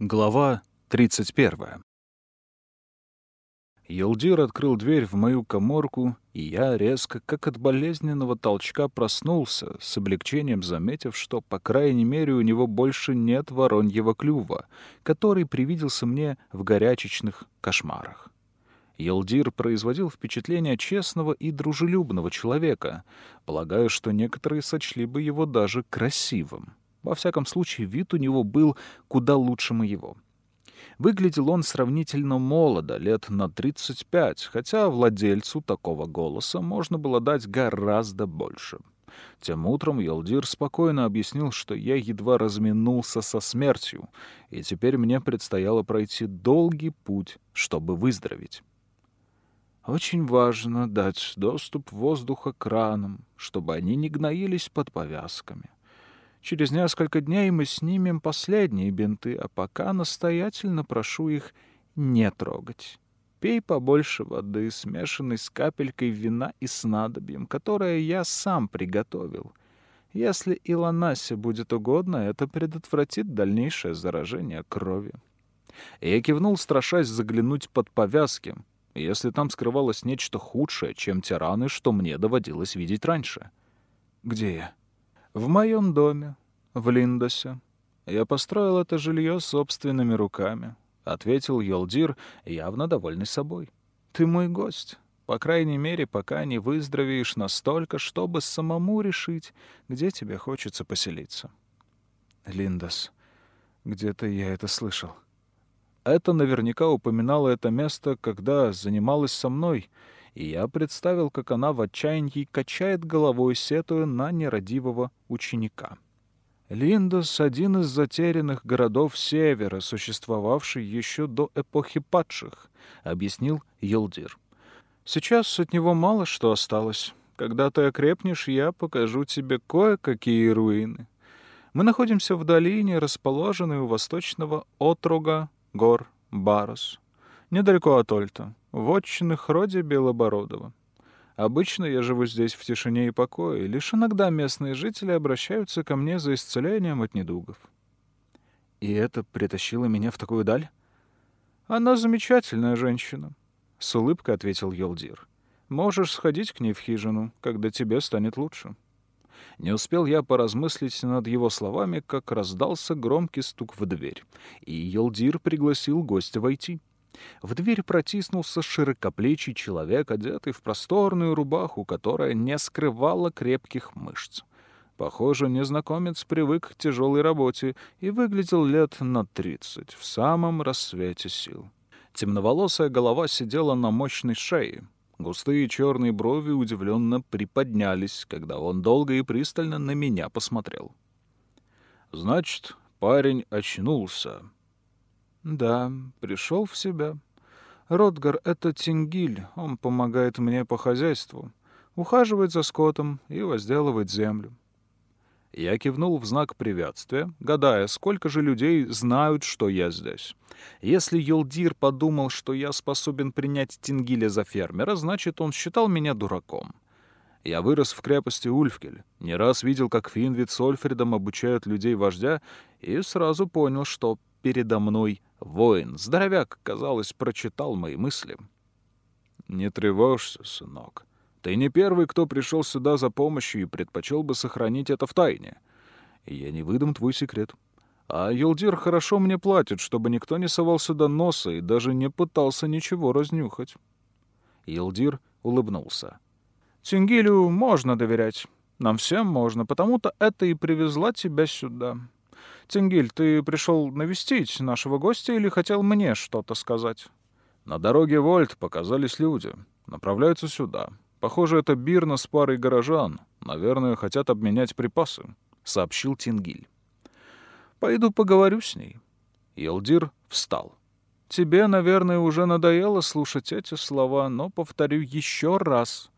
Глава 31. Елдир открыл дверь в мою коморку, и я резко, как от болезненного толчка, проснулся, с облегчением заметив, что, по крайней мере, у него больше нет вороньего клюва, который привиделся мне в горячечных кошмарах. Елдир производил впечатление честного и дружелюбного человека. Полагаю, что некоторые сочли бы его даже красивым. Во всяком случае, вид у него был куда лучше моего. Выглядел он сравнительно молодо, лет на 35, хотя владельцу такого голоса можно было дать гораздо больше. Тем утром Елдир спокойно объяснил, что я едва разминулся со смертью, и теперь мне предстояло пройти долгий путь, чтобы выздороветь. Очень важно дать доступ воздуха к ранам, чтобы они не гноились под повязками. Через несколько дней мы снимем последние бинты, а пока настоятельно прошу их не трогать. Пей побольше воды, смешанной с капелькой вина и снадобьем, которое я сам приготовил. Если Илонасе будет угодно, это предотвратит дальнейшее заражение крови. Я кивнул, страшась заглянуть под повязки, если там скрывалось нечто худшее, чем те раны, что мне доводилось видеть раньше. «Где я?» В моем доме, в Линдосе. Я построил это жилье собственными руками, — ответил Йолдир, явно довольный собой. Ты мой гость, по крайней мере, пока не выздоровеешь настолько, чтобы самому решить, где тебе хочется поселиться. Линдос. Где-то я это слышал. Это наверняка упоминало это место, когда занималась со мной — и я представил, как она в отчаянии качает головой, сетуя на нерадивого ученика. Линдос — один из затерянных городов Севера, существовавший еще до эпохи падших, — объяснил Елдир. Сейчас от него мало что осталось. Когда ты окрепнешь, я покажу тебе кое-какие руины. Мы находимся в долине, расположенной у восточного отрога гор Барос, недалеко от Ольта в отчинах роде Белобородова. Обычно я живу здесь в тишине и покое, лишь иногда местные жители обращаются ко мне за исцелением от недугов. И это притащило меня в такую даль? Она замечательная женщина, — с улыбкой ответил Йолдир. Можешь сходить к ней в хижину, когда тебе станет лучше. Не успел я поразмыслить над его словами, как раздался громкий стук в дверь, и Йолдир пригласил гостя войти. В дверь протиснулся широкоплечий человек, одетый в просторную рубаху, которая не скрывала крепких мышц. Похоже, незнакомец привык к тяжелой работе и выглядел лет на тридцать, в самом рассвете сил. Темноволосая голова сидела на мощной шее. Густые черные брови удивленно приподнялись, когда он долго и пристально на меня посмотрел. «Значит, парень очнулся», да, пришел в себя. Ротгар — это Тингиль, он помогает мне по хозяйству, ухаживает за скотом и возделывает землю. Я кивнул в знак приветствия, гадая, сколько же людей знают, что я здесь. Если Юлдир подумал, что я способен принять Тингиля за фермера, значит, он считал меня дураком. Я вырос в крепости Ульфкель, не раз видел, как Финвид с Ольфредом обучают людей вождя, и сразу понял, что передо мной воин. Здоровяк, казалось, прочитал мои мысли. «Не тревожься, сынок. Ты не первый, кто пришел сюда за помощью и предпочел бы сохранить это в тайне. Я не выдам твой секрет. А Юлдир хорошо мне платит, чтобы никто не совал сюда носа и даже не пытался ничего разнюхать». Елдир улыбнулся. «Тингилю можно доверять. Нам всем можно, потому-то это и привезла тебя сюда. «Тенгиль, ты пришел навестить нашего гостя или хотел мне что-то сказать?» «На дороге Вольт показались люди. Направляются сюда. Похоже, это Бирна с парой горожан. Наверное, хотят обменять припасы», — сообщил Тенгиль. «Пойду поговорю с ней». Елдир встал. «Тебе, наверное, уже надоело слушать эти слова, но повторю еще раз.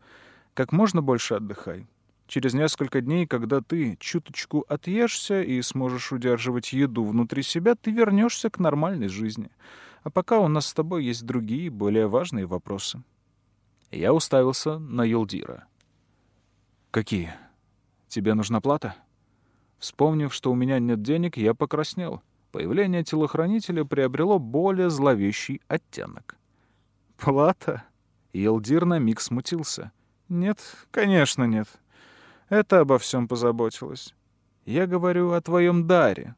Как можно больше отдыхай. Через несколько дней, когда ты чуточку отъешься и сможешь удерживать еду внутри себя, ты вернешься к нормальной жизни. А пока у нас с тобой есть другие, более важные вопросы. Я уставился на Юлдира. «Какие? Тебе нужна плата?» Вспомнив, что у меня нет денег, я покраснел. появление телохранителя приобрело более зловещий оттенок. «Плата?» Елдир на миг смутился. «Нет, конечно нет. Это обо всем позаботилась. Я говорю о твоем даре,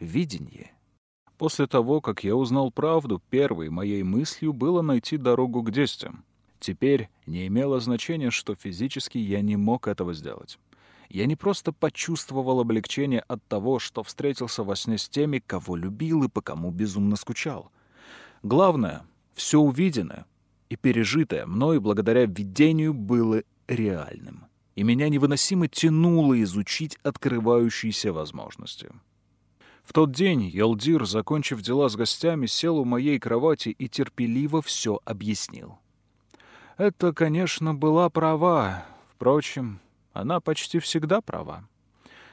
видении». После того, как я узнал правду, первой моей мыслью было найти дорогу к действиям. Теперь не имело значения, что физически я не мог этого сделать. Я не просто почувствовал облегчение от того, что встретился во сне с теми, кого любил и по кому безумно скучал. Главное, все увиденное и пережитое мною благодаря видению было реальным. И меня невыносимо тянуло изучить открывающиеся возможности. В тот день Елдир, закончив дела с гостями, сел у моей кровати и терпеливо все объяснил. Это, конечно, была права. Впрочем, она почти всегда права.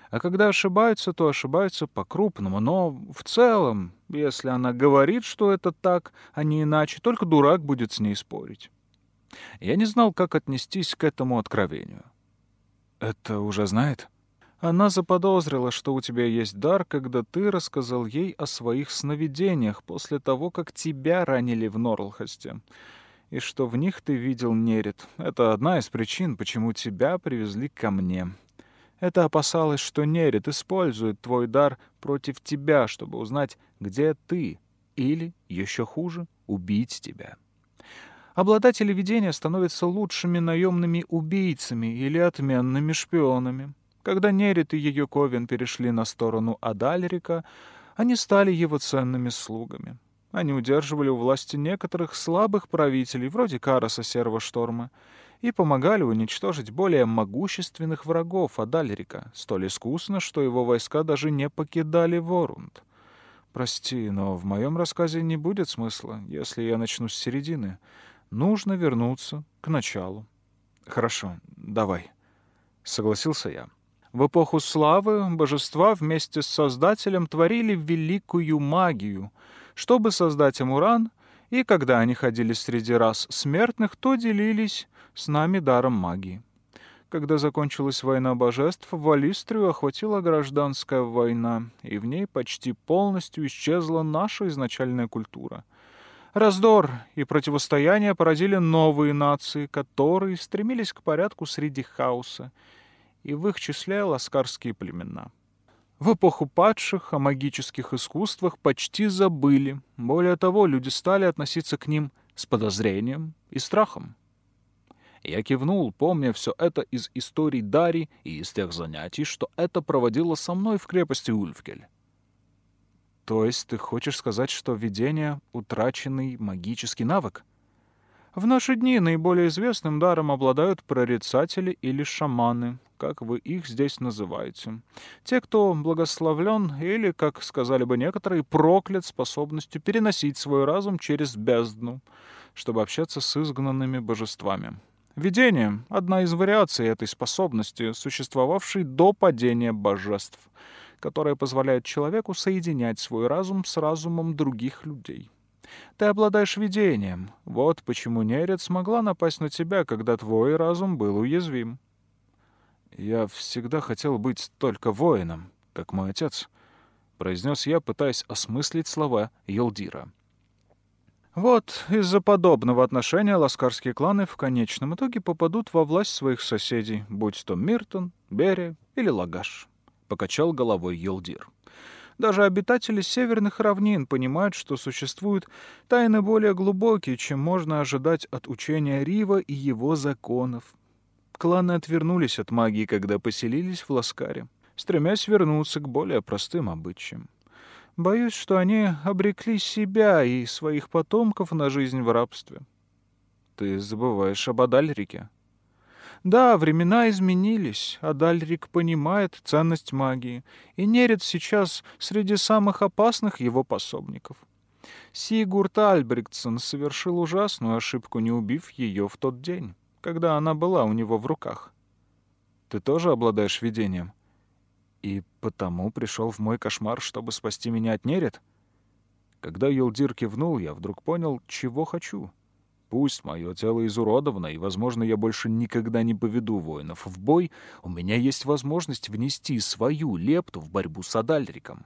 А когда ошибаются, то ошибаются по-крупному. Но в целом, если она говорит, что это так, а не иначе, только дурак будет с ней спорить. Я не знал, как отнестись к этому откровению. «Это уже знает?» Она заподозрила, что у тебя есть дар, когда ты рассказал ей о своих сновидениях после того, как тебя ранили в Норлхосте и что в них ты видел Нерит. Это одна из причин, почему тебя привезли ко мне. Это опасалась, что Нерит использует твой дар против тебя, чтобы узнать, где ты, или, еще хуже, убить тебя. Обладатели видения становятся лучшими наемными убийцами или отменными шпионами. Когда Нерит и ее Ковен перешли на сторону Адальрика, они стали его ценными слугами. Они удерживали у власти некоторых слабых правителей, вроде Караса Серого Шторма, и помогали уничтожить более могущественных врагов Адальрика, столь искусно, что его войска даже не покидали Ворунд. Прости, но в моем рассказе не будет смысла, если я начну с середины. Нужно вернуться к началу. Хорошо, давай. Согласился я. В эпоху славы божества вместе с Создателем творили великую магию — чтобы создать Амуран, и когда они ходили среди рас смертных, то делились с нами даром магии. Когда закончилась война божеств, Валистрию охватила гражданская война, и в ней почти полностью исчезла наша изначальная культура. Раздор и противостояние породили новые нации, которые стремились к порядку среди хаоса, и в их числе ласкарские племена. В эпоху падших о магических искусствах почти забыли. Более того, люди стали относиться к ним с подозрением и страхом. Я кивнул, помня все это из историй Дари и из тех занятий, что это проводило со мной в крепости Ульфкель. То есть ты хочешь сказать, что видение — утраченный магический навык? В наши дни наиболее известным даром обладают прорицатели или шаманы, как вы их здесь называете. Те, кто благословлен или, как сказали бы некоторые, проклят способностью переносить свой разум через бездну, чтобы общаться с изгнанными божествами. Видение — одна из вариаций этой способности, существовавшей до падения божеств, которая позволяет человеку соединять свой разум с разумом других людей. Ты обладаешь видением. Вот почему Нерет смогла напасть на тебя, когда твой разум был уязвим. «Я всегда хотел быть только воином, как мой отец», — произнес я, пытаясь осмыслить слова Елдира. Вот из-за подобного отношения ласкарские кланы в конечном итоге попадут во власть своих соседей, будь то Миртон, Берия или Лагаш, — покачал головой Елдир. Даже обитатели северных равнин понимают, что существуют тайны более глубокие, чем можно ожидать от учения Рива и его законов. Кланы отвернулись от магии, когда поселились в Ласкаре, стремясь вернуться к более простым обычаям. Боюсь, что они обрекли себя и своих потомков на жизнь в рабстве. Ты забываешь об Адальрике. Да, времена изменились. Адальрик понимает ценность магии и Нерет сейчас среди самых опасных его пособников. Сигурд Альбректсон совершил ужасную ошибку, не убив ее в тот день когда она была у него в руках. Ты тоже обладаешь видением? И потому пришел в мой кошмар, чтобы спасти меня от неред? Когда Юлдир кивнул, я вдруг понял, чего хочу. Пусть мое тело изуродовано, и, возможно, я больше никогда не поведу воинов в бой, у меня есть возможность внести свою лепту в борьбу с Адальриком.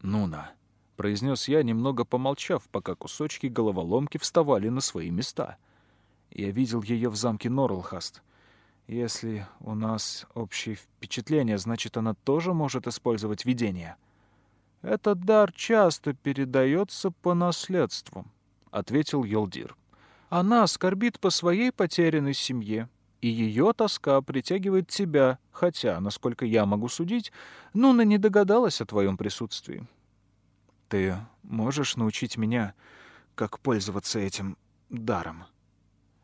«Нуна», — произнес я, немного помолчав, пока кусочки головоломки вставали на свои места. Я видел ее в замке Норлхаст. Если у нас общее впечатление, значит, она тоже может использовать видение. «Этот дар часто передается по наследству», — ответил Йолдир. «Она скорбит по своей потерянной семье, и ее тоска притягивает тебя, хотя, насколько я могу судить, Нуна не догадалась о твоем присутствии. Ты можешь научить меня, как пользоваться этим даром?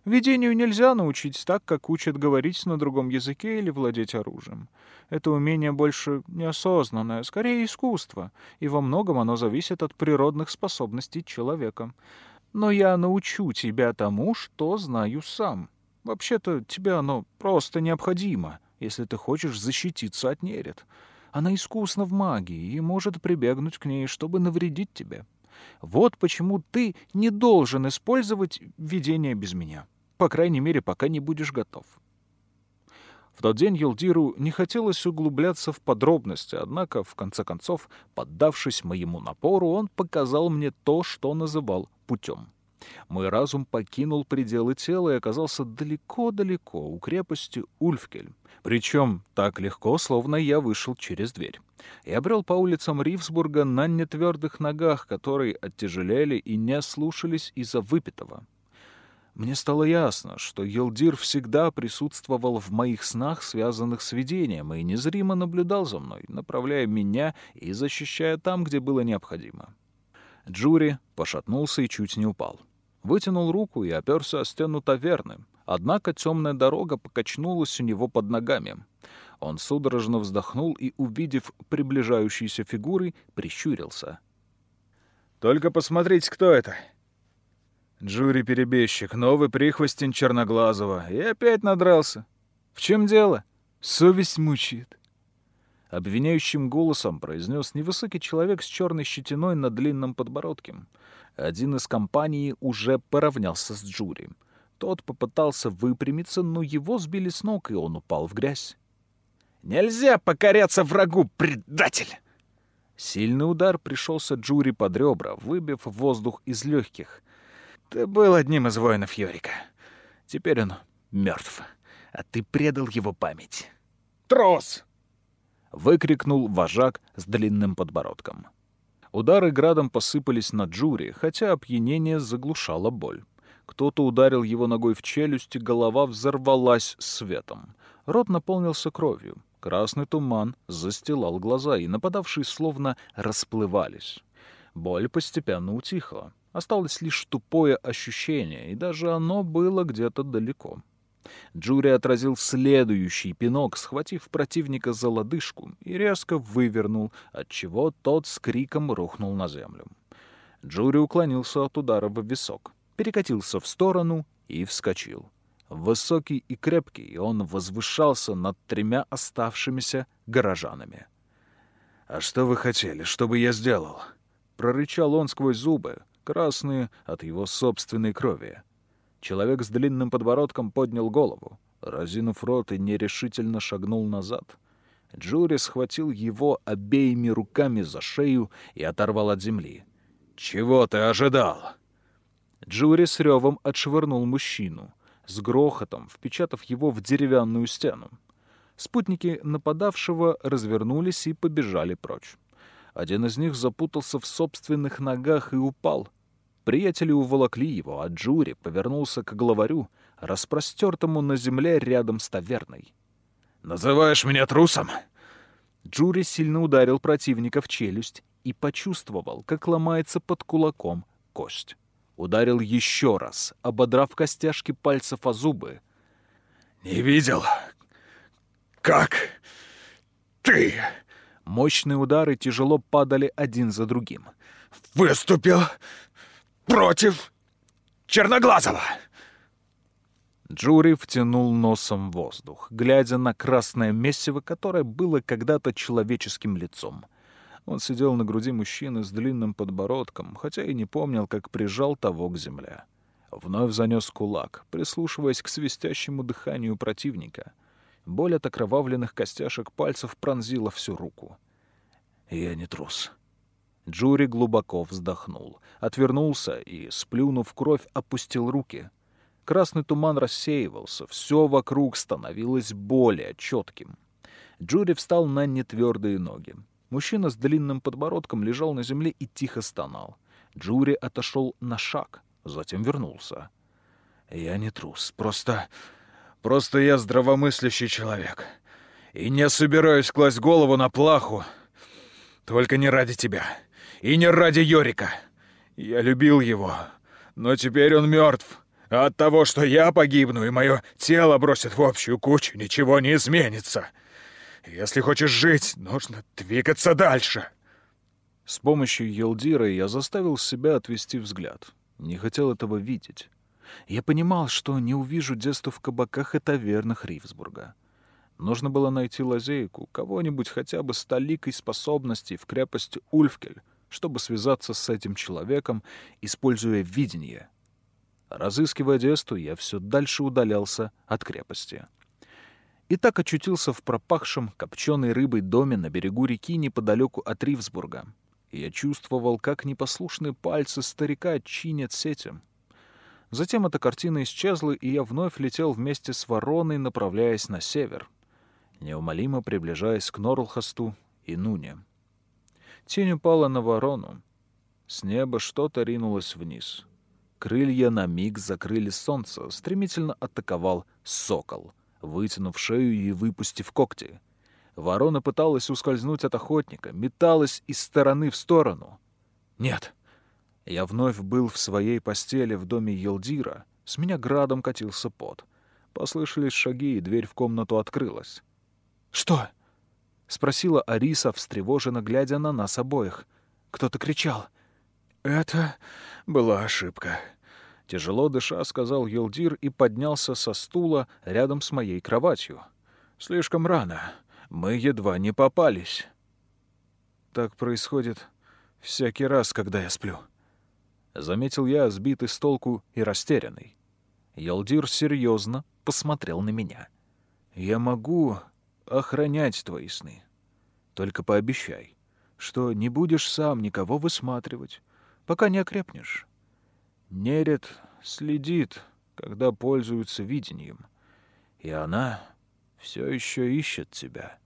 Видению нельзя научить так, как учат говорить на другом языке или владеть оружием. Это умение больше неосознанное, скорее искусство, и во многом оно зависит от природных способностей человека. Но я научу тебя тому, что знаю сам. Вообще-то тебе оно просто необходимо, если ты хочешь защититься от неред. Она искусна в магии и может прибегнуть к ней, чтобы навредить тебе. Вот почему ты не должен использовать видение без меня. По крайней мере, пока не будешь готов. В тот день Елдиру не хотелось углубляться в подробности, однако, в конце концов, поддавшись моему напору, он показал мне то, что называл путем. Мой разум покинул пределы тела и оказался далеко-далеко у крепости Ульфкель. Причем так легко, словно я вышел через дверь. Я брел по улицам Ривсбурга на нетвердых ногах, которые оттяжелели и не слушались из-за выпитого. Мне стало ясно, что Елдир всегда присутствовал в моих снах, связанных с видением, и незримо наблюдал за мной, направляя меня и защищая там, где было необходимо. Джури пошатнулся и чуть не упал вытянул руку и оперся о стену таверны. Однако темная дорога покачнулась у него под ногами. Он судорожно вздохнул и, увидев приближающиеся фигуры, прищурился. «Только посмотрите, кто это!» Джури-перебежчик, новый прихвостень Черноглазого. И опять надрался. В чем дело? Совесть мучает. Обвиняющим голосом произнес невысокий человек с черной щетиной на длинном подбородке. Один из компании уже поравнялся с Джури. Тот попытался выпрямиться, но его сбили с ног, и он упал в грязь. «Нельзя покоряться врагу, предатель!» Сильный удар пришелся Джури под ребра, выбив воздух из легких. «Ты был одним из воинов Йорика. Теперь он мертв, а ты предал его память». «Трос!» — выкрикнул вожак с длинным подбородком. Удары градом посыпались на Джури, хотя опьянение заглушало боль. Кто-то ударил его ногой в челюсть, и голова взорвалась светом. Рот наполнился кровью. Красный туман застилал глаза, и нападавшие словно расплывались. Боль постепенно утихла. Осталось лишь тупое ощущение, и даже оно было где-то далеко. Джури отразил следующий пинок, схватив противника за лодыжку, и резко вывернул, отчего тот с криком рухнул на землю. Джури уклонился от удара в висок, перекатился в сторону и вскочил. Высокий и крепкий, он возвышался над тремя оставшимися горожанами. «А что вы хотели, чтобы я сделал?» — прорычал он сквозь зубы, красные от его собственной крови. Человек с длинным подбородком поднял голову, разинув рот и нерешительно шагнул назад. Джури схватил его обеими руками за шею и оторвал от земли. «Чего ты ожидал?» Джури с ревом отшвырнул мужчину, с грохотом впечатав его в деревянную стену. Спутники нападавшего развернулись и побежали прочь. Один из них запутался в собственных ногах и упал, Приятели уволокли его, а Джури повернулся к главарю, распростертому на земле рядом с таверной. «Называешь меня трусом?» Джури сильно ударил противника в челюсть и почувствовал, как ломается под кулаком кость. Ударил еще раз, ободрав костяшки пальцев о зубы. «Не видел, как ты...» Мощные удары тяжело падали один за другим. «Выступил против Черноглазого!» Джури втянул носом воздух, глядя на красное месиво, которое было когда-то человеческим лицом. Он сидел на груди мужчины с длинным подбородком, хотя и не помнил, как прижал того к земле. Вновь занес кулак, прислушиваясь к свистящему дыханию противника. Боль от окровавленных костяшек пальцев пронзила всю руку. «Я не трус», Джури глубоко вздохнул, отвернулся и, сплюнув кровь, опустил руки. Красный туман рассеивался, все вокруг становилось более четким. Джури встал на нетвердые ноги. Мужчина с длинным подбородком лежал на земле и тихо стонал. Джури отошел на шаг, затем вернулся. «Я не трус, просто... просто я здравомыслящий человек. И не собираюсь класть голову на плаху. Только не ради тебя. И не ради Йорика. Я любил его, но теперь он мертв. А от того, что я погибну и мое тело бросит в общую кучу, ничего не изменится. Если хочешь жить, нужно двигаться дальше. С помощью Елдира я заставил себя отвести взгляд. Не хотел этого видеть. Я понимал, что не увижу детство в кабаках и тавернах Ривсбурга. Нужно было найти лазейку, кого-нибудь хотя бы с толикой способностей в крепости Ульфкель, чтобы связаться с этим человеком, используя видение. Разыскивая Десту, я все дальше удалялся от крепости. И так очутился в пропахшем копченой рыбой доме на берегу реки неподалеку от Ривсбурга. Я чувствовал, как непослушные пальцы старика чинят сетем. Затем эта картина исчезла, и я вновь летел вместе с вороной, направляясь на север, неумолимо приближаясь к Норлхасту и Нуне. Тень упала на ворону. С неба что-то ринулось вниз. Крылья на миг закрыли солнце, стремительно атаковал сокол, вытянув шею и выпустив когти. Ворона пыталась ускользнуть от охотника, металась из стороны в сторону. Нет. Я вновь был в своей постели в доме Елдира. С меня градом катился пот. Послышались шаги, и дверь в комнату открылась. «Что?» — спросила Ариса, встревоженно глядя на нас обоих. Кто-то кричал. «Это была ошибка», — тяжело дыша сказал Елдир и поднялся со стула рядом с моей кроватью. «Слишком рано. Мы едва не попались». «Так происходит всякий раз, когда я сплю», — заметил я, сбитый с толку и растерянный. Елдир серьезно посмотрел на меня. «Я могу охранять твои сны. Только пообещай, что не будешь сам никого высматривать, пока не окрепнешь. Неред следит, когда пользуются видением, и она все еще ищет тебя».